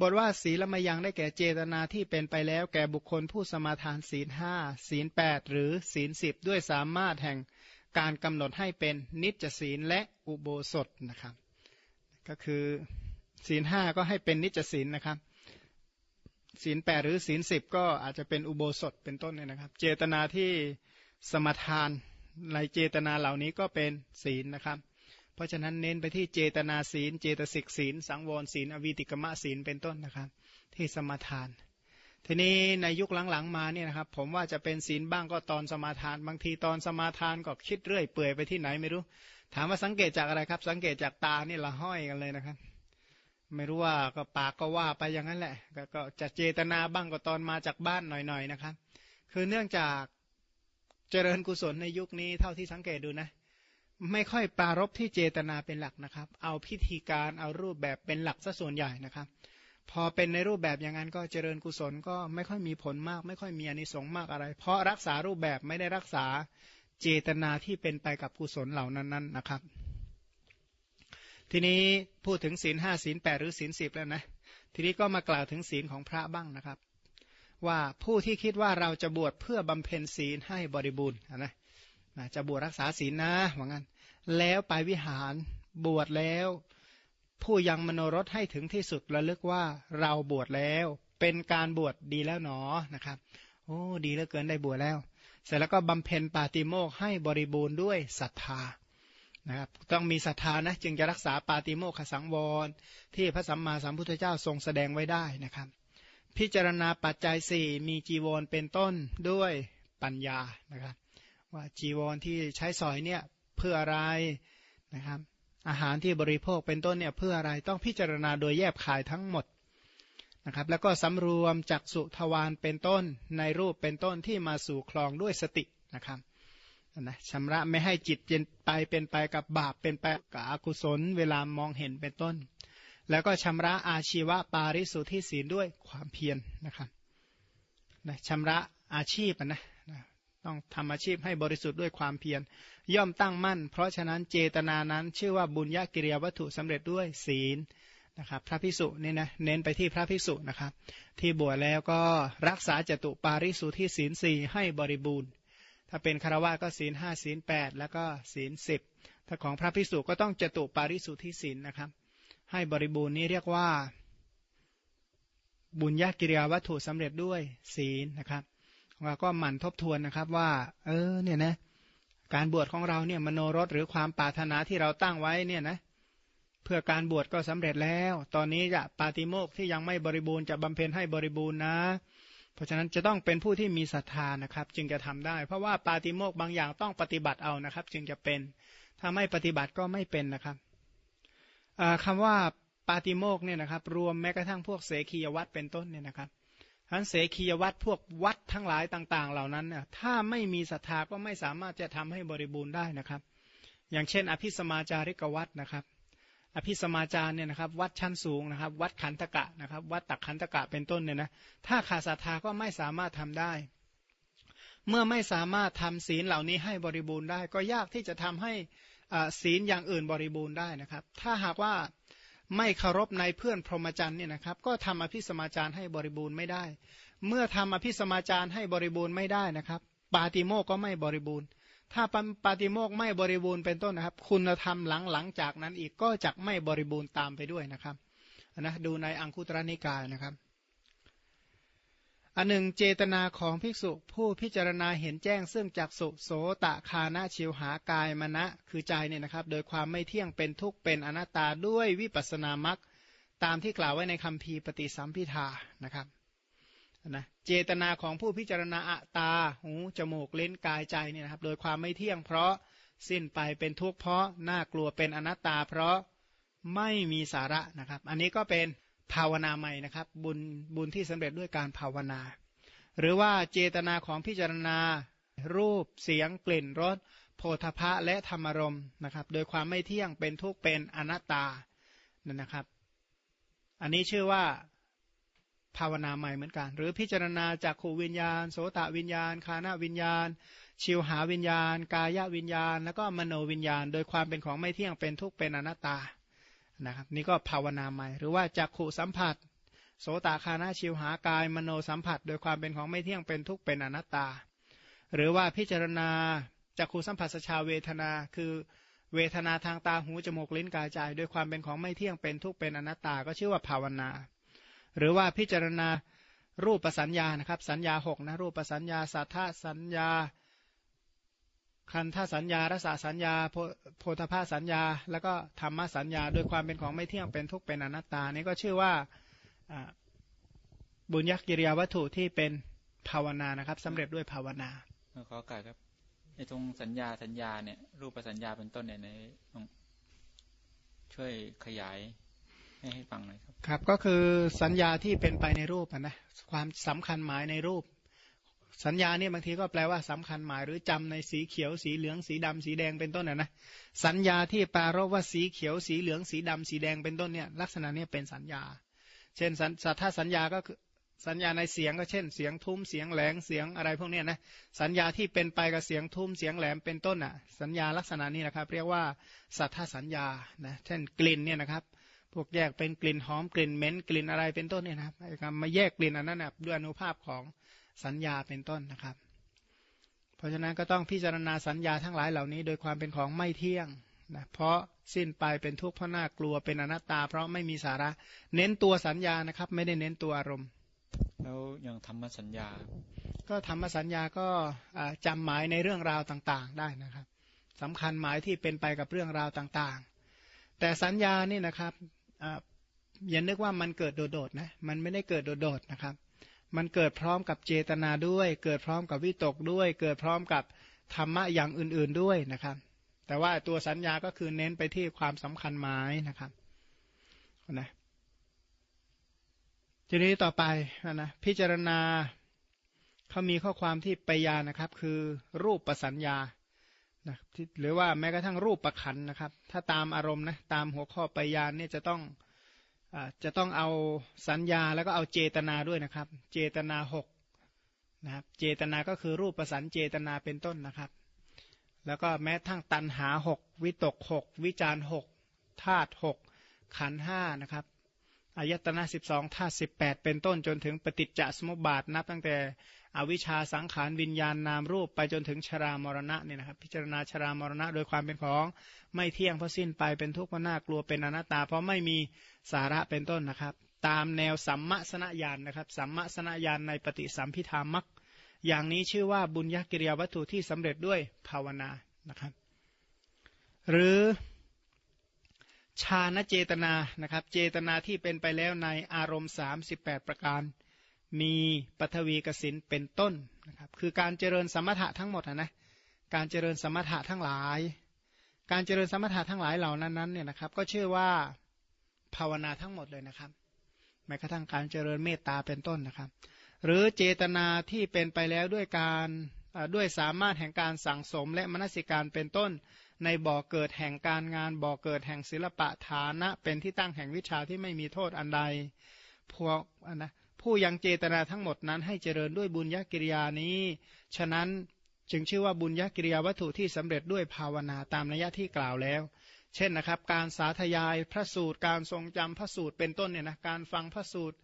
บทว่าศีลมยังได้แก่เจตนาที่เป็นไปแล้วแก่บุคคลผู้สมาทานศีลห้าศีลแปดหรือศีลสิบด้วยสามารถแห่งการกำหนดให้เป็นนิจศีลและอุโบสถนะครับ ก็คือศีลห้าก็ให้เป็นนิจศีลนะครับศีลแปดหรือศีลสิบก็อาจจะเป็นอุโบสถเป็นต้นเนี่ยนะครับ เจตนาที่สมาทานในเจตนาเหล่านี้ก็เป็นศีลนะครับ เพราะฉะนั้นเน้นไปที่เจตนาศีล เจตสิกศีล สังวรศีล อวิติกมะศีลเป็นต้นนะครับ ที่สมาทาน ทีนี้ในยุคหลังๆมาเนี่ยนะครับ ผมว่าจะเป็นศีลบ้างก็ตอนสมาทาน บางทีตอนสมาทานก็คิดเรื่อยเปื่อยไปที่ไหนไม่รู้ ถามว่าสังเกตจากอะไรครับ สังเกตจากตานี่ละห้อยกันเลยนะครับ ไม่รู้ว่าก็ปากก็ว่าไปอย่างนั้นแหละก็จะเจตนาบ้างก็ตอนมาจากบ้านหน่อยๆนะครับ คือเนื่องจากเจริญกุศลในยุคนี้เท่าที่สังเกตดูนะ ไม่ค่อยปรารบที่เจตนาเป็นหลักนะครับ เอาพิธีการเอารูปแบบเป็นหลักซะส่วนใหญ่นะครับ พอเป็นในรูปแบบอย่างนั้นก็เจริญกุศลก็ไม่ค่อยมีผลมาก ไม่ค่อยมีอนิสงส์มากอะไร เพราะรักษารูปแบบไม่ได้รักษาเจตนาที่เป็นไปกับกุศลเหล่านั้นๆนะครับ ทีนี้พูดถึงศีลห้าศีลแปดหรือศีลสิบแล้วนะทีนี้ก็มากล่าวถึงศีลของพระบ้างนะครับ ว่าผู้ที่คิดว่าเราจะบวชเพื่อบำเพ็ญศีลให้บริบูรณ์นะ นะจะบวชรักษาศีลนะว่างั้น แล้วไปวิหารบวชแล้ว ผู้ยังมโนรสให้ถึงที่สุดระลึกว่าเราบวชแล้ว เป็นการบวชดีแล้วหนอนะครับ โอ้ดีเหลือเกินได้บวชแล้ว เสร็จแล้วก็บำเพ็ญปาติโมกให้บริบูรณ์ด้วยศรัทธานะครับต้องมีศรัทธานะจึงจะรักษาปาติโมกขสังวร ที่พระสัมมาสัมพุทธเจ้าทรงแสดงไว้ได้นะครับ พิจารณาปัจจัยสี่มีจีวรเป็นต้นด้วยปัญญานะครับ ว่าจีวรที่ใช้สอยเนี่ยเพื่ออะไรนะครับ อาหารที่บริโภคเป็นต้นเนี่ยเพื่ออะไรต้องพิจารณาโดยแยบขายทั้งหมดนะครับแล้วก็สำรวมจักสุทวารเป็นต้นในรูปเป็นต้นที่มาสู่คลองด้วยสตินะครับนะชำระไม่ให้จิตเย็นไปเป็นไปกับบาปเป็นไปกับอกุศล เวลามองเห็นเป็นต้น แล้วก็ชำระอาชีวะปาริสุทธิศีลด้วยความเพียรนนะครับนะชำระอาชีพนะ ต้องทำอาชีพให้บริสุทธิ์ด้วยความเพียรย่อมตั้งมั่น เพราะฉะนั้นเจตนานั้นชื่อว่าบุญญากิริยาวัตถุสำเร็จด้วยศีลนะครับพระพิสุนี่นะเน้นไปที่พระพิสุนะครับ ที่บวชแล้วก็รักษาจตุปาริสุทธิศีลสี่ให้บริบูรณ์ ถ้าเป็นคารวะก็ศีลห้าศีลแปดแล้วก็ศีลสิบถ้าของพระพิสุก็ต้องจตุปาริสุทธิศีลนะครับ ให้บริบูรณ์นี้เรียกว่า บุญญากิริยาวัตถุสำเร็จด้วยศีลนะครับ เราก็หมั่นทบทวนนะครับว่า เออ เนี่ยนะ การบวชของเราเนี่ยมโนรสหรือความปรารถนาที่เราตั้งไว้เนี่ยนะเพื่อการบวชก็สำเร็จแล้ว ตอนนี้จะปาติโมกที่ยังไม่บริบูรณ์จะบำเพ็ญให้บริบูรณ์นะ เพราะฉะนั้นจะต้องเป็นผู้ที่มีศรัทธานะครับ จึงจะทำได้ เพราะว่าปาติโมกบางอย่างต้องปฏิบัติเอานะครับ จึงจะเป็น ถ้าไม่ปฏิบัติก็ไม่เป็นนะครับคำว่าปาติโมกเนี่ยนะครับ รวมแม้กระทั่งพวกเสขียวัตเป็นต้นเนี่ยนะครับ ทั้นเสขียวัตพวกวัดทั้งหลายต่าง ๆ เหล่านั้นเนี่ยถ้าไม่มีศรัทธาก็ไม่สามารถจะทำให้บริบูรณ์ได้นะครับ อย่างเช่น อภิสมาจาริกวัดนะครับ อภิสมาจารเนี่ยนะครับ วัดชั้นสูงนะครับ วัดขันตกะนะครับ วัดตักขันตกะเป็นต้นเนี่ยนะถ้าขาดศรัทธาก็ไม่สามารถทำได้ เมื่อไม่สามารถทำศีลเหล่านี้ให้บริบูรณ์ได้ ก็ยากที่จะทำให้ศีลอย่างอื่นบริบูรณ์ได้นะครับ ถ้าหากว่า ไม่เคารพในเพื่อนพรหมจรรย์เนี่ยนะครับก็ทำอภิสมาจารให้บริบูรณ์ไม่ได้ เมื่อทำอภิสมาจารให้บริบูรณ์ไม่ได้นะครับ ปาติโมกก็ไม่บริบูรณ์ ถ้าปาติโมกไม่บริบูรณ์เป็นต้นนะครับ คุณธรรมหลังหลังจากนั้นอีกก็จะไม่บริบูรณ์ตามไปด้วยนะครับนะดูในอังคุตรนิกายนะครับ อันหนึ่งเจตนาของภิกษุผู้พิจารณาเห็นแจ้ง ซึ่งจักสุโสตะคานาชิวหากายมณะคือใจเนี่ยนะครับ โดยความไม่เที่ยงเป็นทุกข์เป็นอนัตตาด้วยวิปัสนามักตามที่กล่าวไว้ในคำพีปฏิสัมพิทานะครับนะเจตนาของผู้พิจารณาอัตาหูจมูกเล่นกายใจเนี่ยนะครับ โดยความไม่เที่ยงเพราะสิ้นไปเป็นทุกข์เพราะน่ากลัวเป็นอนัตตา เพราะไม่มีสาระนะครับ อันนี้ก็เป็น ภาวนาใหม่นะครับ บุญบุญที่สำเร็จด้วยการภาวนา หรือว่าเจตนาของพิจารณา รูปเสียงกลิ่นรสโพธพะและธรรมรมนะครับ โดยความไม่เที่ยงเป็นทุกข์เป็นอนัตตานั่นนะครับ อันนี้ชื่อว่าภาวนาใหม่เหมือนกัน หรือพิจารณาจากขูวิญญาณ โสตวิญญาณ คานาวิญญาณ ชิวหาวิญญาณ กายวิญญาณ แล้วก็มโนวิญญาณ โดยความเป็นของไม่เที่ยงเป็นทุกข์เป็นอนัตตา นะครับนี่ก็ภาวนาใหม่ หรือว่าจักขู่สัมผัส โสตคานาชิวหากายมโนสัมผัส โดยความเป็นของไม่เที่ยงเป็นทุกข์เป็นอนัตตา หรือว่าพิจารณาจักขูสัมผัสชาเวทนา คือเวทนาทางตาหูจมูกลิ้นกายใจโดยความเป็นของไม่เที่ยงเป็นทุกข์เป็นอนัตตา ก็ชื่อว่าภาวนา หรือว่าพิจารณารูปสัญญานะครับสัญญาหกนะรูปสัญญาสัทธสัญญา คันธสัญญารสสัญญาโพธภาสัญญา แล้วก็ธรรมสัญญา โดยความเป็นของไม่เที่ยงเป็นทุกข์เป็นอนัตตานี่ก็ชื่อว่าบุญยักกิริยาวัตถุที่เป็นภาวนานะครับสำเร็จด้วยภาวนาขอการครับในตรงสัญญาสัญญาเนี่ย รูปสัญญาเป็นต้นเนี่ยในช่วยขยายให้ให้ฟังหน่อยครับ ครับก็คือสัญญาที่เป็นไปในรูปนะความสำคัญหมายในรูป สัญญาเนี่ยบางทีก็แปลว่าสำคัญหมาย หรือจำในสีเขียวสีเหลืองสีดำสีแดงเป็นต้นนะนะสัญญาที่ปารบว่าสีเขียวสีเหลืองสีดำสีแดงเป็นต้นเนี่ยลักษณะนี้เป็นสัญญา เช่นสัทธาสัญญาก็คือสัญญาในเสียงก็เช่นเสียงทุ้มเสียงแหลงเสียงอะไรพวกนี้นะสัญญาที่เป็นไปกับเสียงทุ้มเสียงแหลมเป็นต้นอะ สัญญาลักษณะนี้นะครับ เรียกว่าสัทธาสัญญานะเช่นกลิ่นเนี่ยนะครับพวกแยกเป็นกลิ่นหอมกลิ่นเหม็นกลิ่นอะไรเป็นต้นเนี่ยนะครับมาแยกกลิ่นอันนั้นนะด้วยอนุภาพของ สัญญาเป็นต้นนะครับราะฉะนั้นก็ต้องพิจารณาสัญญาทั้งหลายเหล่านี้ โดยความเป็นของไม่เที่ยงนะเพราะสิ้นไปเป็นทุกข์เพราะน่ากลัวเป็นอนัตตา เพราะไม่มีสาระ เน้นตัวสัญญานะครับ ไม่ได้เน้นตัวอารมณ์ แล้วอย่างธรรมสัญญา ก็ธรรมสัญญาก็จำหมายในเรื่องราวต่างๆ ได้นะครับสำคัญหมายที่เป็นไปกับเรื่องราวต่างๆ แต่สัญญานี่นะครับอย่านึกว่ามันเกิดโดดๆนะมันไม่ได้เกิดโดดๆนะครับ มันเกิดพร้อมกับเจตนาด้วย เกิดพร้อมกับวิตกด้วย เกิดพร้อมกับธรรมะอย่างอื่นๆด้วยนะครับ แต่ว่าตัวสัญญาก็คือเน้นไปที่ความสำคัญหมายนะครับนะทีนี้ต่อไปนะพิจารณาเขามีข้อความที่ไปยานะครับ คือรูปประสัญญานะหรือว่าแม้กระทั่งรูปประขันนะครับ ถ้าตามอารมณ์นะตามหัวข้อไปยานเนี่ยจะต้อง จะต้องเอาสัญญาแล้วก็เอาเจตนาด้วยนะครับ เจตนาหกนะครับเจตนาก็คือรูปประสันเจตนาเป็นต้นนะครับ แล้วก็แม้ทั้งตันหาหกวิตกหกวิจารหกธาตุหกขันห้านะครับ อายตนะสิบสองธาตุสิบแปดเป็นต้นจนถึงปฏิจจสมุปบาทนับตั้งแต่อวิชชาสังขารวิญญาณนามรูปไปจนถึงชรามรณะเนี่ยนะครับ พิจารณาชรามรณะโดยความเป็นของไม่เที่ยงเพราะสิ้นไปเป็นทุกข์เพราะน่ากลัวเป็นอนัตตา เพราะไม่มีสาระเป็นต้นนะครับ ตามแนวสัมมาสนญาณนนะครับสัมมาสนญาณในปฏิสัมพิธามักอย่างนี้ชื่อว่าบุญญกิริยาวัตถุที่สำเร็จด้วยภาวนานะครับ หรือ ชาณเจตนานะครับ เจตนาที่เป็นไปแล้วในอารมณ์ 38 ประการ มีปัทวีกสินเป็นต้นนะครับ คือการเจริญสมถะทั้งหมดนะ การเจริญสมถะทั้งหลาย การเจริญสมถะทั้งหลายเหล่านั้นนั้นเนี่ยนะครับ ก็ชื่อว่าภาวนาทั้งหมดเลยนะครับ แม้กระทั่งการเจริญเมตตาเป็นต้นนะครับ หรือเจตนาที่เป็นไปแล้วด้วยการด้วยสามารถแห่งการสั่งสมและมนสิการเป็นต้น ในบ่อเกิดแห่งการงานบ่อเกิดแห่งศิลปะฐานะ เป็นที่ตั้งแห่งวิชาที่ไม่มีโทษอันใดพวกนะผู้ยังเจตนาทั้งหมดนั้นให้เจริญด้วยบุญญกิริยานี้ ฉะนั้นจึงชื่อว่าบุญญกิริยาวัตถุที่สำเร็จด้วยภาวนาตามนัยที่กล่าวแล้ว เช่นนะครับ การสาธยายพระสูตรการทรงจำพระสูตรเป็นต้นเนี่ยนะการฟังพระสูตร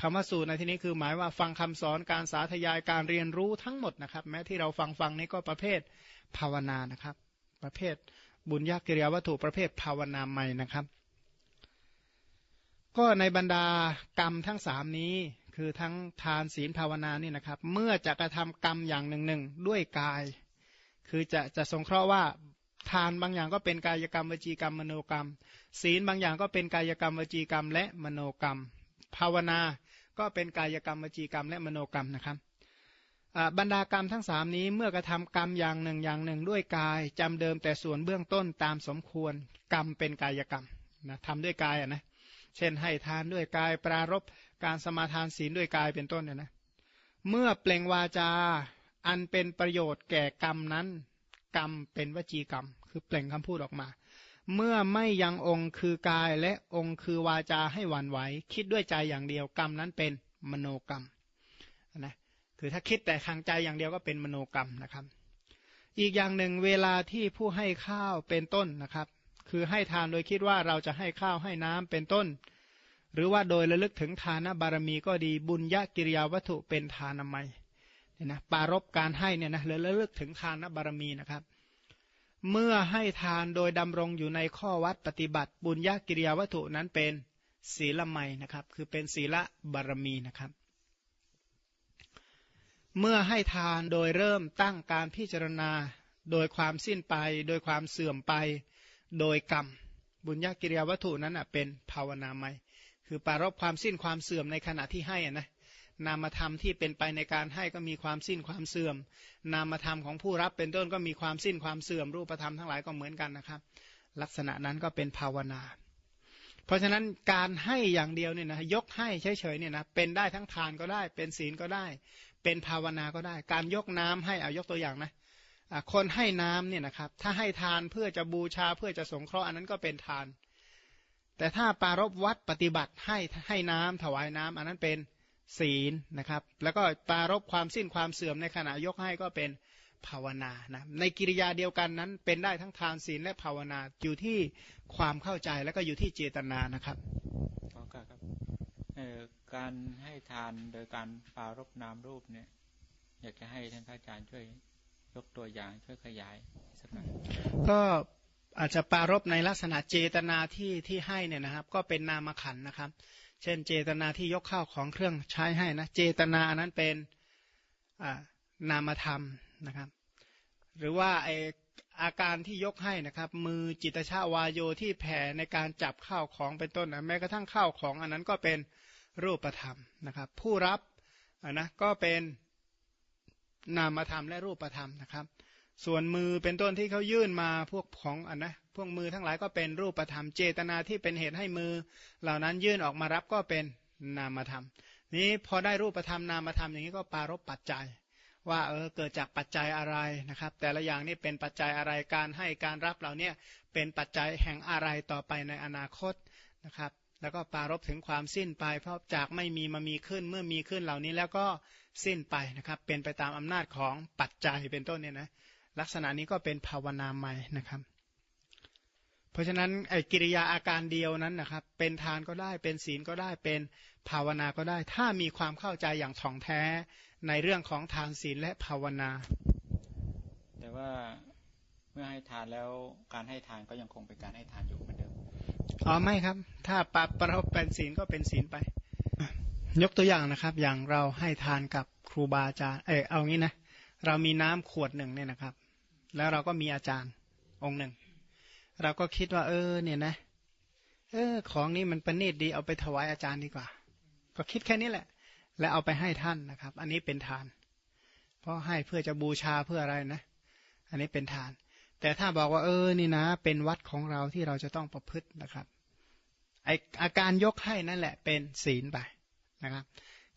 คำว่าสูตรในที่นี้คือหมายว่าฟังคำสอนการสาธยายการเรียนรู้ทั้งหมดนะครับ แม้ที่เราฟังฟังนี้ก็ประเภทภาวนานะครับ ประเภทบุญญกิริยาวัตถุประเภทภาวนาใหม่นะครับ ก็ในบรรดากรรมทั้งสามนี้คือทั้งทานศีลภาวนานี่นะครับ เมื่อจะกระทำกรรมอย่างหนึ่งหนึ่งด้วยกาย คือจะจะสงเคราะห์ว่าทานบางอย่างก็เป็นกายกรรมวจีกรรมมโนกรรม ศีลบางอย่างก็เป็นกายกรรมวจีกรรมและมโนกรรม ภาวนาก็เป็นกายกรรมวจีกรรมและมโนกรรมนะครับ บรรดากรรมทั้งสามนี้เมื่อกระทำกรรมอย่างหนึ่งอย่างหนึ่งด้วยกายจำเดิมแต่ส่วนเบื้องต้นตามสมควรกรรมเป็นกายกรรมนะทำด้วยกายอะนะเช่นให้ทานด้วยกายปรารบการสมาทานศีลด้วยกายเป็นต้นเนี่ยนะเมื่อเปล่งวาจาอันเป็นประโยชน์แก่กรรมนั้น กรรมเป็นวจีกรรม คือเปล่งคำพูดออกมา เมื่อไม่ยังองค์คือกายและองค์คือวาจาให้หวั่นไหวคิดด้วยใจอย่างเดียวกรรมนั้นเป็นมโนกรรมนะ คือถ้าคิดแต่ทางใจอย่างเดียวก็เป็นมโนกรรมนะครับ อีกอย่างหนึ่งเวลาที่ผู้ให้ข้าวเป็นต้นนะครับ คือให้ทานโดยคิดว่าเราจะให้ข้าวให้น้ำเป็นต้น หรือว่าโดยระลึกถึงทานบารมีก็ดีบุญญากิริยาวัตถุเป็นทานามัยเนี่ยนะปารบการให้เนี่ยนะระลึกถึงทานบารมีนะครับเมื่อให้ทานโดยดำรงอยู่ในข้อวัดปฏิบัติบุญญากิริยาวัตถุนั้นเป็นศีลไมนะครับ คือเป็นศีลบารมีนะครับ เมื่อให้ทานโดยเริ่มตั้งการพิจารณา โดยความสิ้นไป โดยความเสื่อมไป โดยกรรม บุญญากิริยาวัตถุนั้นเป็นภาวนาไมคือปารบความสิ้นความเสื่อมในขณะที่ให้นะนามธรรมที่เป็นไปในการให้ก็มีความสิ้นความเสื่อม นามธรรมของผู้รับเป็นต้นก็มีความสิ้นความเสื่อม รูปธรรมทั้งหลายก็เหมือนกันนะครับ ลักษณะนั้นก็เป็นภาวนา เพราะฉะนั้นการให้อย่างเดียวเนี่ยนะยกให้เฉยๆเนี่ยนะเป็นได้ทั้งทานก็ได้ เป็นศีลก็ได้ เป็นภาวนาก็ได้ การยกน้ำให้เอายกตัวอย่างนะคนให้น้ำเนี่ยนะครับ ถ้าให้ทานเพื่อจะบูชาเพื่อจะสงเคราะห์อันนั้นก็เป็นทาน แต่ถ้าปารบวัดปฏิบัติให้ให้น้ำถวายน้ำอันนั้นเป็นศีลนะครับ แล้วก็ปารบความสิ้นความเสื่อมในขณะยกให้ก็เป็นภาวนานะในกิริยาเดียวกันนั้นเป็นได้ทั้งทานศีลและภาวนาอยู่ที่ความเข้าใจแล้วก็อยู่ที่เจตนานะครับขอครับ การให้ทานโดยการปารบนามรูปเนี่ย อยากจะให้ท่านอาจารย์ช่วยยกตัวอย่างช่วยขยายสักหน่อยก็อาจจะปารบในลักษณะเจตนาที่ที่ให้เนี่ยนะครับ ก็เป็นนามขันนะครับ เช่นเจตนาที่ยกข้าวของเครื่องใช้ให้นะเจตนาอันนั้นเป็นนามธรรมนะครับ หรือว่าไออาการที่ยกให้นะครับ มือจิตชาวายโยที่แผ่ในการจับข้าวของเป็นต้นนะแม้กระทั่งข้าวของอันนั้นก็เป็น รูปธรรมนะครับ ผู้รับนะก็เป็นนามธรรมและรูปธรรมนะครับ ส่วนมือเป็นต้นที่เขายื่นมาพวกของอันนะพวกมือทั้งหลายก็เป็นรูปธรรม เจตนาที่เป็นเหตุให้มือ เหล่านั้นยื่นออกมารับก็เป็นนามธรรม นี้พอได้รูปธรรมนามธรรมอย่างนี้ก็ปารบปัจจัย ว่าเออเกิดจากปัจจัยอะไรนะครับ แต่ละอย่างนี่เป็นปัจจัยอะไรการให้การรับเหล่านี้เป็นปัจจัยแห่งอะไรต่อไปในอนาคตนะครับ แล้วก็ปารบถึงความสิ้นไป เพราะจากไม่มีมามีขึ้นเมื่อมีขึ้นเหล่านี้แล้วก็สิ้นไปนะครับ เป็นไปตามอำนาจของปัจจัยเป็นต้นเนี่ยนะลักษณะนี้ก็เป็นภาวนาใหม่นะครับ เพราะฉะนั้นไอ้กิริยาอาการเดียวนั้นนะครับ เป็นทานก็ได้เป็นศีลก็ได้เป็นภาวนาก็ได้ ถ้ามีความเข้าใจอย่างถ่องแท้ในเรื่องของทานศีลและภาวนา แต่ว่าเมื่อให้ทานแล้วการให้ทานก็ยังคงเป็นการให้ทานอยู่เหมือนเดิม อ๋อไม่ครับ ถ้าปรับประเป็นศีลก็เป็นศีลไป ยกตัวอย่างนะครับ อย่างเราให้ทานกับครูบาอาจารย์เออเอางี้นะเรามีน้ำขวดหนึ่งเนี่ยนะครับ แล้วเราก็มีอาจารย์องค์หนึ่ง เราก็คิดว่า เออ เนี่ยนะ เออ ของนี้มันประณีตดีเอาไปถวายอาจารย์ดีกว่า ก็คิดแค่นี้แหละ แล้วเอาไปให้ท่านนะครับ อันนี้เป็นทาน เพราะให้เพื่อจะบูชาเพื่ออะไรนะ อันนี้เป็นทาน แต่ถ้าบอกว่าเออนี่นะ เป็นวัดของเราที่เราจะต้องประพฤตินะครับไออาการยกให้นั่นแหละเป็นศีลไปนะครับ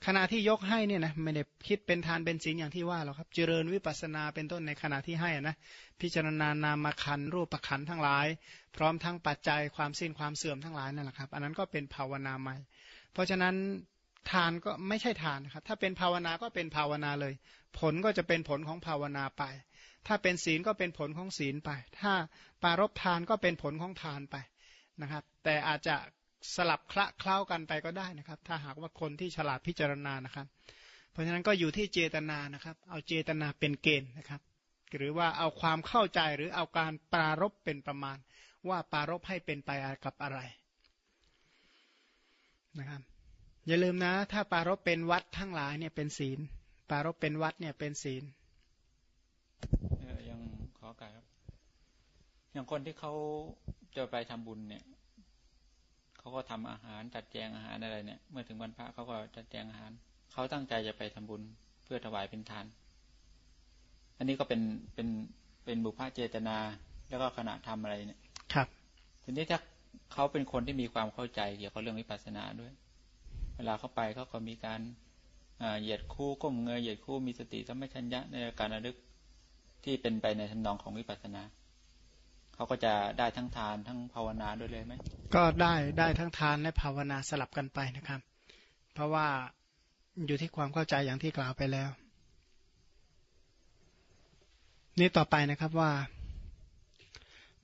ขณะที่ยกให้เนี่ยนะไม่ได้คิดเป็นทานเป็นศีลอย่างที่ว่าหรอกครับ เจริญวิปัสนาเป็นต้นในขณะที่ให้นะพิจารณานามขันรูปขันทั้งหลาย พร้อมทั้งปัจจัยความสิ้นความเสื่อมทั้งหลายนั่นแหละครับ อันนั้นก็เป็นภาวนาใหม่ เพราะฉะนั้นทานก็ไม่ใช่ทานนะครับ ถ้าเป็นภาวนาก็เป็นภาวนาเลย ผลก็จะเป็นผลของภาวนาไป ถ้าเป็นศีลก็เป็นผลของศีลไป ถ้าปารบทานก็เป็นผลของทานไปนะครับ แต่อาจจะสลับคละเคล้ากันไปก็ได้นะครับ ถ้าหากว่าคนที่ฉลาดพิจารณานะครับ เพราะฉะนั้นก็อยู่ที่เจตนานะครับ เอาเจตนาเป็นเกณฑ์นะครับ หรือว่าเอาความเข้าใจหรือเอาการปรารบเป็นประมาณ ว่าปรารบให้เป็นไปกับอะไรนะครับ อย่าลืมนะ ถ้าปรารบเป็นวัดทั้งหลายเนี่ยเป็นศีล ปรารบเป็นวัดเนี่ยเป็นศีล ยังขอการครับ อย่างคนที่เขาจะไปทำบุญเนี่ยเขาก็ทำอาหารจัดแจงอาหารอะไรเนี่ย เมื่อถึงวันพระเขาก็จัดแจงอาหารเขาตั้งใจจะไปทำบุญเพื่อถวายเป็นทาน อันนี้ก็เป็นเป็นเป็นบุพเจตนา แล้วก็ขณะทำอะไรเนี่ย ครับ ทีนี้ถ้าเขาเป็นคนที่มีความเข้าใจเกี่ยวกับเรื่องวิปัสสนาด้วย เวลาเขาไปเขาก็มีการเหยียดคู่ก้มเงยเหยียดคู่มีสติสัมปชัญญะในการระลึก ที่เป็นไปในทำนองของวิปัสสนาเขาก็จะได้ทั้งทานทั้งภาวนาด้วยเลยไหมก็ได้ได้ทั้งทานและภาวนาสลับกันไปนะครับ เพราะว่าอยู่ที่ความเข้าใจอย่างที่กล่าวไปแล้ว นี่ต่อไปนะครับว่า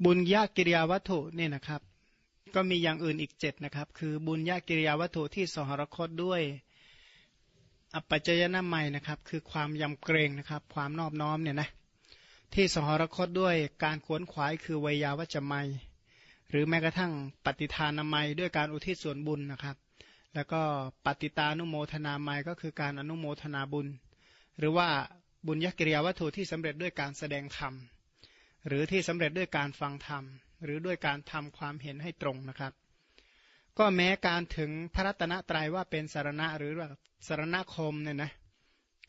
บุญญากิริยาวัตถุนี่นะครับ ก็มีอย่างอื่นอีกเจ็ดนะครับ คือบุญญากิริยาวัตถุที่สหรคตด้วยอัปปจยนามัยนะครับ คือความยำเกรงนะครับ ความนอบน้อมเนี่ยนะ ที่สหรคตด้วยการขวนขวายคือวิยาวัจไมหรือแม้กระทั่งปฏิทานามัยด้วยการอุทิศส่วนบุญนะครับ แล้วก็ปฏิตานุโมทนาไมก็คือการอนุโมทนาบุญ หรือว่าบุญยกิริยาวัตถุที่สำเร็จด้วยการแสดงธรรมหรือที่สำเร็จด้วยการฟังธรรม หรือด้วยการทำความเห็นให้ตรงนะครับ ก็แม้การถึงพระรัตนตรัยว่าเป็นสารณะหรือว่าสารณคมเนี่ยนะ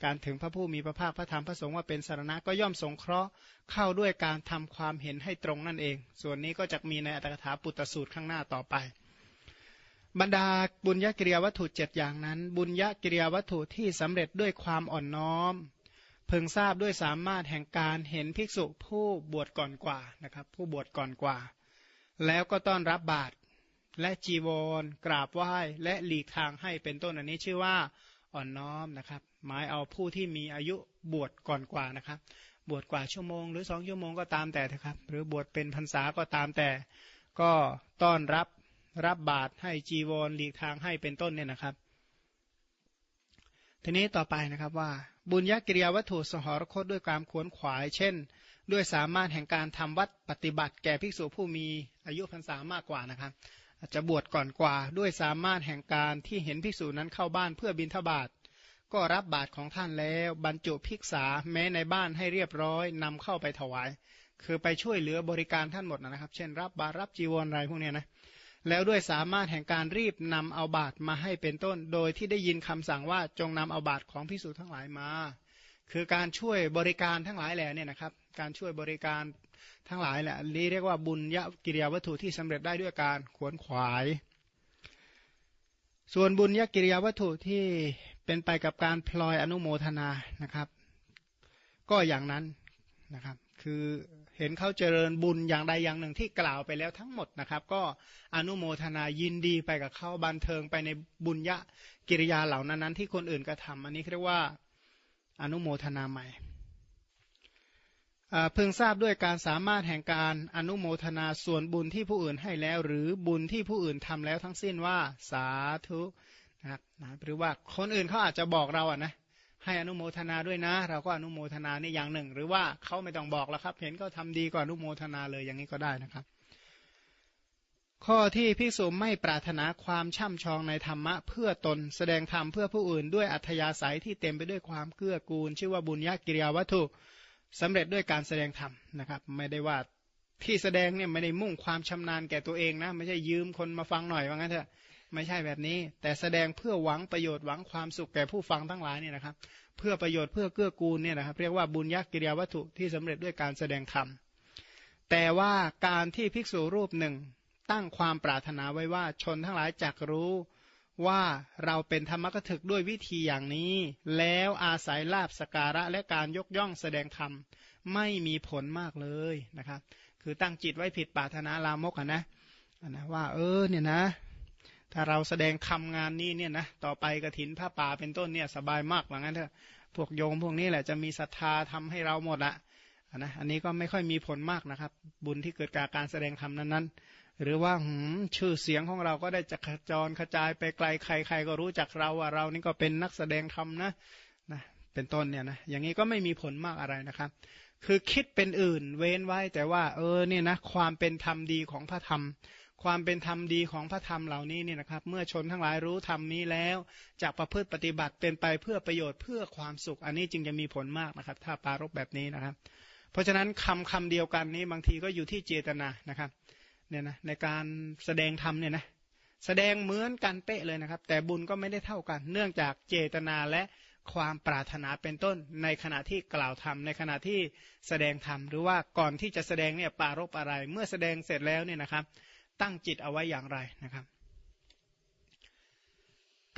การถึงพระผู้มีพระภาคพระธรรมพระสงฆ์ว่าเป็นสารณะก็ย่อมสงเคราะห์เข้าด้วยการทำความเห็นให้ตรงนั่นเอง ส่วนนี้ก็จะมีในอัตถกถาปุตตสูตรข้างหน้าต่อไป บรรดาบุญญกิริยาวัตถุเจ็ดอย่างนั้น บุญญกิริยาวัตถุที่สำเร็จด้วยความอ่อนน้อมเพิ่งทราบด้วยสามารถแห่งการเห็นภิกษุผู้บวชก่อนกว่านะครับ ผู้บวชก่อนกว่า แล้วก็ต้อนรับบาตรและจีวร กราบไหว้ และหลีกทางให้เป็นต้นอันนี้ชื่อว่าอ่อนน้อมนะครับ หมายเอาผู้ที่มีอายุบวชก่อนกว่านะครับ บวชกว่าชั่วโมง หรือสองชั่วโมงก็ตามแต่นะครับ หรือบวชเป็นพรรษาก็ตามแต่ ก็ต้อนรับรับบาตรให้จีวรหลีกทางให้เป็นต้นเนี่ยนะครับ ทีนี้ต่อไปนะครับว่า บุญญกิริยาวัตถุสหรคตด้วยการขวนขวาย เช่น ด้วยสามารถแห่งการทำวัดปฏิบัติ แก่ภิกษุผู้มีอายุพรรษามากกว่านะครับอาจจะบวชก่อนกว่า ด้วยสามารถแห่งการที่เห็นภิกษุนั้นเข้าบ้านเพื่อบิณฑบาต ก็รับบาตรของท่านแล้ว บรรจุภิกษาแม้ในบ้านให้เรียบร้อยนำเข้าไปถวาย คือไปช่วยเหลือบริการท่านหมดนะครับ เช่น รับบาตรรับจีวรอะไรพวกนี้นะแล้วด้วยสามารถแห่งการรีบนำเอาบาตรมาให้เป็นต้น โดยที่ได้ยินคำสั่งว่าจงนำเอาบาตรของพิสูจทั้งหลายมา คือการช่วยบริการทั้งหลายแหล่เนี่ยนะครับการช่วยบริการทั้งหลายแหละนี้เรียกว่าบุญยกิริยาวัตถุที่สำเร็จได้ด้วยการขวนขวาย ส่วนบุญยกิริยาวัตถุที่ เป็นไปกับการพลอยอนุโมทนานะครับ ก็อย่างนั้นนะครับ คือเห็นเขาเจริญบุญอย่างใดอย่างหนึ่งที่กล่าวไปแล้วทั้งหมดนะครับ ก็อนุโมทนายินดีไปกับเขาบันเทิงไปในบุญยะกิริยาเหล่านั้นนั้นที่คนอื่นกระทำอันนี้เรียกว่าอนุโมทนาใหม่เพิ่งทราบด้วยการสามารถแห่งการอนุโมทนาส่วนบุญที่ผู้อื่นให้แล้ว หรือบุญที่ผู้อื่นทำแล้วทั้งสิ้นว่า สาธุ นะครับหรือว่าคนอื่นเขาอาจจะบอกเราอะนะให้อนุโมทนาด้วยนะ เราก็อนุโมทนาในอย่างหนึ่ง หรือว่าเขาไม่ต้องบอกแล้วครับ เห็นก็ทำดีกว่าอนุโมทนาเลยอย่างนี้ก็ได้นะครับ ข้อที่ภิกษุไม่ปรารถนาความช่ำชองในธรรมะ เพื่อตนแสดงธรรมเพื่อผู้อื่นด้วยอัธยาศัยที่เต็มไปด้วยความเกื้อกูล ชื่อว่าบุญญากิริยาวัตถุสำเร็จด้วยการแสดงธรรมนะครับ ไม่ได้ว่าที่แสดงเนี่ยไม่ได้มุ่งความชำนาญแก่ตัวเองนะ ไม่ใช่ยืมคนมาฟังหน่อยว่างั้นเถอะ ไม่ใช่แบบนี้ แต่แสดงเพื่อหวังประโยชน์หวังความสุขแก่ผู้ฟังทั้งหลายเนี่ยนะครับ เพื่อประโยชน์เพื่อเกื้อกูลเนี่ยนะครับ เรียกว่าบุญยักกิริยาวัตถุที่สำเร็จด้วยการแสดงธรรมแต่ว่าการที่ภิกษุรูปหนึ่งตั้งความปรารถนาไว้ว่าชนทั้งหลายจักรู้ว่าเราเป็นธรรมกถึกด้วยวิธีอย่างนี้ แล้วอาศัยลาบสการะและการยกย่องแสดงธรรมไม่มีผลมากเลยนะครับ คือตั้งจิตไว้ผิดปรารถนาลามกนะนะว่าเออเนี่ยนะ ถ้าเราแสดงทำงานนี้เนี่ยนะต่อไปกระถินผ้าป่าเป็นต้นเนี่ยสบายมากว่างั้นเถอะพวกโยมพวกนี้แหละจะมีศรัทธาทำให้เราหมดละนะอันนี้ก็ไม่ค่อยมีผลมากนะครับ บุญที่เกิดจากการแสดงธรรมนั้นๆ หรือว่าชื่อเสียงของเราก็ได้จะกระจรกระจายไปไกลใครๆก็รู้จักเราว่าเรานี่ก็เป็นนักแสดงธรรมนะนะเป็นต้นเนี่ยนะอย่างนี้ก็ไม่มีผลมากอะไรนะครับ คือคิดเป็นอื่นเว้นไว้แต่ว่า เออเนี่ยนะความเป็นธรรมดีของพระธรรม ความเป็นธรรมดีของพระธรรมเหล่านี้เนี่ยนะครับ เมื่อชนทั้งหลายรู้ธรรมนี้แล้วจากประพฤติปฏิบัติเป็นไปเพื่อประโยชน์เพื่อความสุข อันนี้จึงจะมีผลมากนะครับ ถ้าปารบแบบนี้นะครับ เพราะฉะนั้นคำคำเดียวกันนี้บางทีก็อยู่ที่เจตนานะครับเนี่ยนะในการแสดงธรรมเนี่ยนะแสดงเหมือนกันเป๊ะเลยนะครับ แต่บุญก็ไม่ได้เท่ากัน เนื่องจากเจตนาและความปรารถนาเป็นต้น ในขณะที่กล่าวธรรมในขณะที่แสดงธรรมหรือว่าก่อนที่จะแสดงเนี่ยปารบอะไร เมื่อแสดงเสร็จแล้วเนี่ยนะครับ ตั้งจิตเอาไว้อย่างไรนะครับ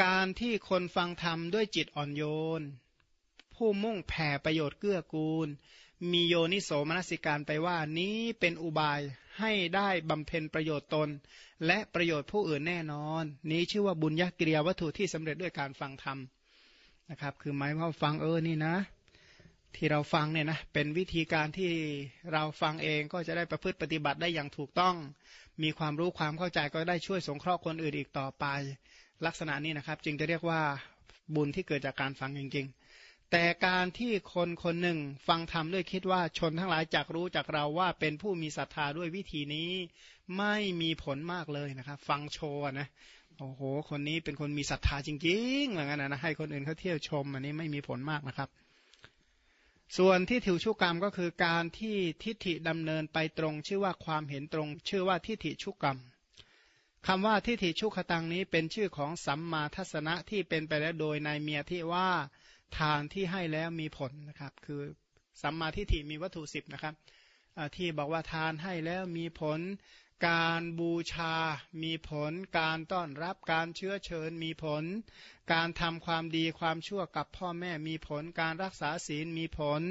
การที่คนฟังธรรมด้วยจิตอ่อนโยน ผู้มุ่งแผ่ประโยชน์เกื้อกูล มีโยนิโสมนสิการไปว่านี้เป็นอุบายให้ได้บำเพ็ญประโยชน์ตน และประโยชน์ผู้อื่นแน่นอน นี้ชื่อว่าบุญญกิริยาวัตถุที่สำเร็จด้วยการฟังธรรมนะครับ คือหมายว่าฟังเออนี่นะที่เราฟังเนี่ยนะเป็นวิธีการที่เราฟังเองก็จะได้ประพฤติปฏิบัติได้อย่างถูกต้อง มีความรู้ความเข้าใจก็ได้ช่วยสงเคราะห์คนอื่นอีกต่อไป ลักษณะนี้นะครับ จึงจะเรียกว่าบุญที่เกิดจากการฟังจริง ๆ แต่การที่คนคนหนึ่งฟังธรรมด้วยคิดว่าชนทั้งหลายจักรู้จากเราว่าเป็นผู้มีศรัทธาด้วยวิธีนี้ไม่มีผลมากเลยนะครับ ฟังโชว์นะโอ้โห คนนี้เป็นคนมีศรัทธาจริงๆเหมือนกันนะให้คนอื่นเขาเที่ยวชม อันนี้ไม่มีผลมากนะครับ ส่วนที่ถิวชุกรรมก็คือการที่ทิฏฐิดำเนินไปตรง ชื่อว่าความเห็นตรง ชื่อว่าทิฏฐิชุกรรมคำว่าทิฏฐิชุขตังนี้เป็นชื่อของสัมมาทัศนะที่เป็นไปแล้วโดยในเมียที่ว่าทานที่ให้แล้วมีผลนะครับ คือสัมมาทิฏฐิมีวัตถุสิบนะครับที่บอกว่าทานให้แล้วมีผล การบูชา มีผล การต้อนรับ การเชื้อเชิญ มีผล การทำความดีความชั่วกับพ่อแม่ มีผล การรักษาศีล มีผล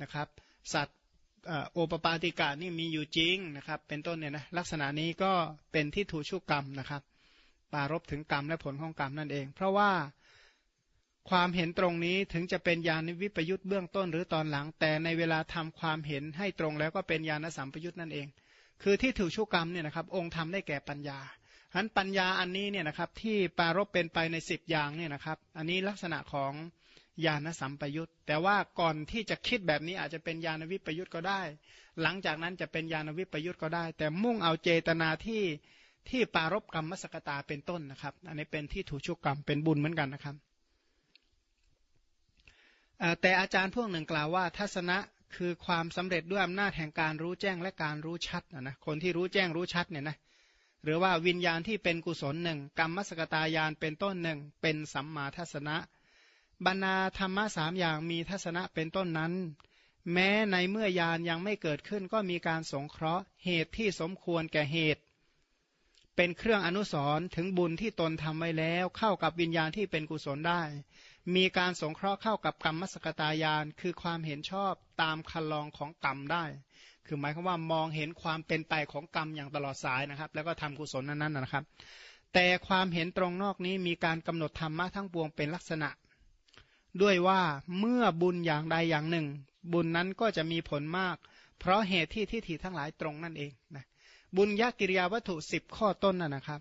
นะครับ สัตว์โอปปาติกานี่มีอยู่จริงนะครับ เป็นต้นเนี่ยนะ ลักษณะนี้ก็เป็นที่ถูชุกกรรมนะครับ ปารบถึงกรรมและผลของกรรมนั่นเอง เพราะว่าความเห็นตรงนี้ถึงจะเป็นญาณวิปยุทธ์เบื้องต้นหรือตอนหลัง แต่ในเวลาทำความเห็นให้ตรงแล้วก็เป็นญาณสัมปยุทธ์นั่นเอง คือที่ถือชุกรรมเนี่ยนะครับองค์ธรรมได้แก่ปัญญาฉะนั้นปัญญาอันนี้เนี่ยนะครับที่ปารบเป็นไปในสิบอย่างเนี่ยนะครับอันนี้ลักษณะของญาณสัมปยุตแต่ว่าก่อนที่จะคิดแบบนี้อาจจะเป็นญาณวิปยุตก็ได้ หลังจากนั้นจะเป็นญาณวิปยุตก็ได้ แต่มุ่งเอาเจตนาที่ที่ปารบกรรมมสกตาเป็นต้นนะครับ อันนี้เป็นที่ถูกชุกกรรมเป็นบุญเหมือนกันนะครับแต่อาจารย์พวกหนึ่งกล่าวว่า ทัศนะ คือความสำเร็จด้วยอำนาจแห่งการรู้แจ้งและการรู้ชัดนะนะคนที่รู้แจ้งรู้ชัดเนี่ยนะหรือว่าวิญญาณที่เป็นกุศลหนึ่งกรรมมสกตายานเป็นต้นหนึ่งเป็นสัมมาทัศนะบรรณาธรรมะสามอย่างมีทัศนะเป็นต้นนั้น แม้ในเมื่อยานยังไม่เกิดขึ้นก็มีการสงเคราะห์เหตุที่สมควรแก่เหตุ เป็นเครื่องอนุสรถึงบุญที่ตนทำไว้แล้ว เข้ากับวิญญาณที่เป็นกุศลได้ มีการสงเคราะห์เข้ากับกรรมมสกตายาน คือความเห็นชอบตามคันลองของกรรมได้ คือหมายความว่ามองเห็นความเป็นไปของกรรมอย่างตลอดสายนะครับ แล้วก็ทำกุศลนั้นๆนะครับ แต่ความเห็นตรงนอกนี้มีการกำหนดธรรมะทั้งปวงเป็นลักษณะ ด้วยว่าเมื่อบุญอย่างใดอย่างหนึ่ง บุญนั้นก็จะมีผลมาก เพราะเหตุที่ทิฏฐิทั้งหลายตรงนั่นเองนะบุญยกิริยาวัตถุสิบข้อต้นน่ะนะครับ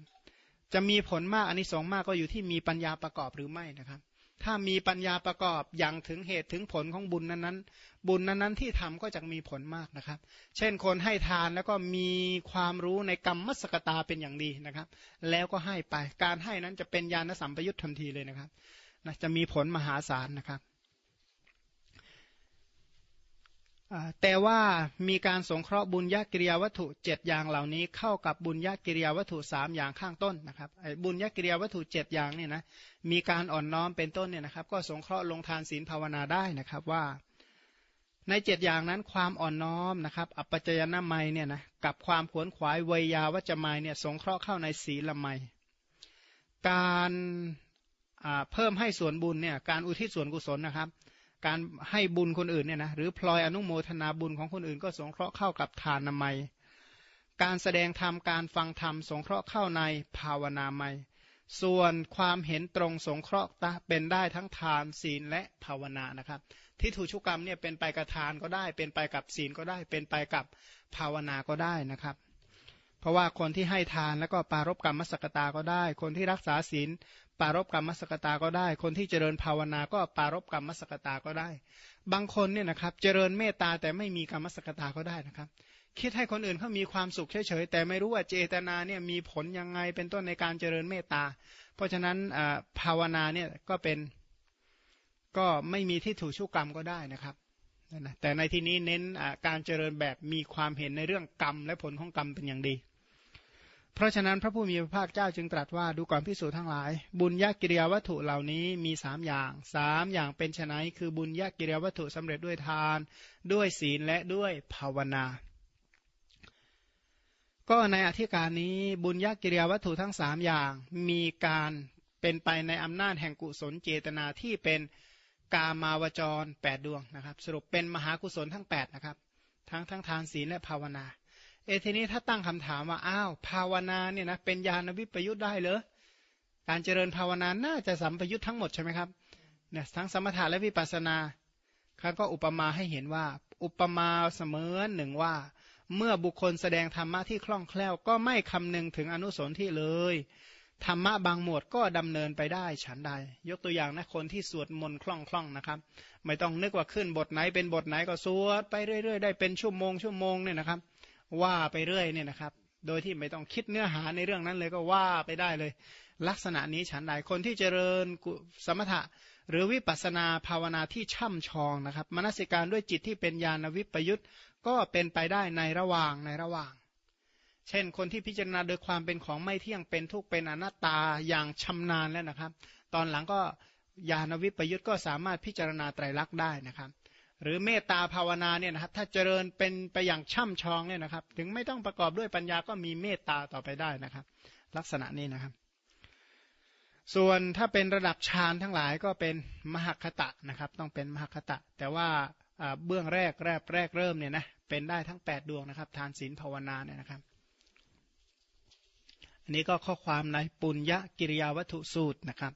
จะมีผลมากอันนี้สองมากก็อยู่ที่มีปัญญาประกอบหรือไม่นะครับ ถ้ามีปัญญาประกอบอย่างถึงเหตุถึงผลของบุญนั้นๆ บุญนั้นๆที่ทำก็จะมีผลมากนะครับ เช่นคนให้ทานแล้วก็มีความรู้ในกรรมมสกตาเป็นอย่างดีนะครับ แล้วก็ให้ไป การให้นั้นจะเป็นญาณสัมปยุตทันทีเลยนะครับนะจะมีผลมหาศาลนะครับ แต่ว่ามีการสงเคราะห์บุญญากิริยาวัตถุเจ็ดอย่างเหล่านี้ เข้ากับบุญญากิริยาวัตถุสามอย่างข้างต้นนะครับบุญญากิริยาวัตถุเจ็ดอย่างเนี่ยนะมีการอ่อนน้อมเป็นต้นเนี่ยนะครับ ก็สงเคราะห์ลงทานศีลภาวนาได้นะครับว่า ในเจ็ดอย่างนั้นความอ่อนน้อมนะครับ อัปจยนามัยเนี่ยนะกับความขวนขวายเวยาวัจมัยเนี่ยสงเคราะห์เข้าในศีลละไมการเพิ่มให้ส่วนบุญเนี่ยการอุทิศส่วนกุศลนะครับ การให้บุญคนอื่นเนี่ยนะหรือพลอยอนุโมทนาบุญของคนอื่นก็สงเคราะห์เข้ากับทานนามัย การแสดงธรรมการฟังธรรมสงเคราะห์เข้าในภาวนาไมยส่วนความเห็นตรงสงเคราะห์เป็นได้ทั้งทานศีลและภาวนานะครับ ที่ถูชุกรรมเนี่ยเป็นไปกับทานก็ได้ เป็นไปกับศีลก็ได้ เป็นไปกับภาวนาก็ได้นะครับ เพราะว่าคนที่ให้ทานแล้วก็ปารบกรรมมสกตาก็ได้ คนที่รักษาศีล ปารบกรรมมสกตาก็ได้ คนที่เจริญภาวนาก็ปารบกรรมมสกตาก็ได้ บางคนเนี่ยนะครับเจริญเมตตาแต่ไม่มีกรรมมสกตาก็ได้นะครับ คิดให้คนอื่นเขามีความสุขเฉยๆแต่ไม่รู้ว่าเจตนาเนี่ยมีผลยังไงเป็นต้นในการเจริญเมตตา เพราะฉะนั้นภาวนาเนี่ยก็เป็นก็ไม่มีที่ถูกชุกกรรมก็ได้นะครับแต่ในที่นี้เน้นการเจริญแบบมีความเห็นในเรื่องกรรมและผลของกรรมเป็นอย่างดี เพราะฉะนั้นพระผู้มีพระภาคเจ้าจึงตรัสว่าดูก่อนพิสูจน์ทั้งหลาย บุญญากิริยาวัตถุเหล่านี้มีสามอย่างสามอย่างเป็นไนคือบุญญากิริยาวัตถุสำเร็จด้วยทาน ด้วยศีลและด้วยภาวนา ก็ในอธิการนี้บุญญากิริยาวัตถุทั้งสามอย่างมีการเป็นไปในอำนาจแห่งกุศลเจตนาที่เป็นกามาวจรแปดดวงนะครับ สรุปเป็นมหากุศลทั้งแปดนะครับทั้งทั้งทานศีลและภาวนา เอทีนี้ถ้าตั้งคำถามว่าอ้าวภาวนาเนี่ยนะเป็นญาณวิปยุทธ์ได้เหรอการเจริญภาวนาน่าจะสัมปยุทธ์ทั้งหมดใช่ไหมครับเนี่ยทั้งสมถะและวิปัสนาเขาก็อุปมาให้เห็นว่า อุปมาเสมือนหนึ่งว่า เมื่อบุคคลแสดงธรรมะที่คล่องแคล่ว ก็ไม่คำนึงถึงอนุสนที่เลยธรรมะบางหมวดก็ดำเนินไปได้ฉันใด ยกตัวอย่างนะคนที่สวดมนต์คล่องๆนะครับ ไม่ต้องนึกว่าขึ้นบทไหนเป็นบทไหนก็สวดไปเรื่อย ๆ ได้เป็นชั่วโมงชั่วโมงเนี่ยนะครับ ว่าไปเรื่อยเนี่ยนะครับ โดยที่ไม่ต้องคิดเนื้อหาในเรื่องนั้นเลยก็ว่าไปได้เลย ลักษณะนี้ฉันใดคนที่เจริญสมถะหรือวิปัสนาภาวนาที่ช่ำชองนะครับมนสิการด้วยจิตที่เป็นญาณวิปยุตก็เป็นไปได้ในระหว่างในระหว่าง เช่นคนที่พิจารณาโดยความเป็นของไม่เที่ยงเป็นทุกข์เป็นอนัตตาอย่างชำนาญแล้วนะครับ ตอนหลังก็ญาณวิปยุทธ์ก็สามารถพิจารณาไตรลักษณ์ได้นะครับ หรือเมตตาภาวนาเนี่ยนะครับถ้าเจริญเป็นไปอย่างช่ำชองเนี่ยนะครับ ถึงไม่ต้องประกอบด้วยปัญญาก็มีเมตตาต่อไปได้นะครับ ลักษณะนี้นะครับ ส่วนถ้าเป็นระดับฌานทั้งหลายก็เป็นมหคตะนะครับ ต้องเป็นมหคตะ แต่ว่าเบื้องแรกแรกแรกเริ่มเนี่ยนะเป็นได้ทั้ง 8 ดวงนะครับ ทานศีลภาวนาเนี่ยนะครับ อันนี้ก็ข้อความในปุญญกิริยาวัตถุสูตรนะครับ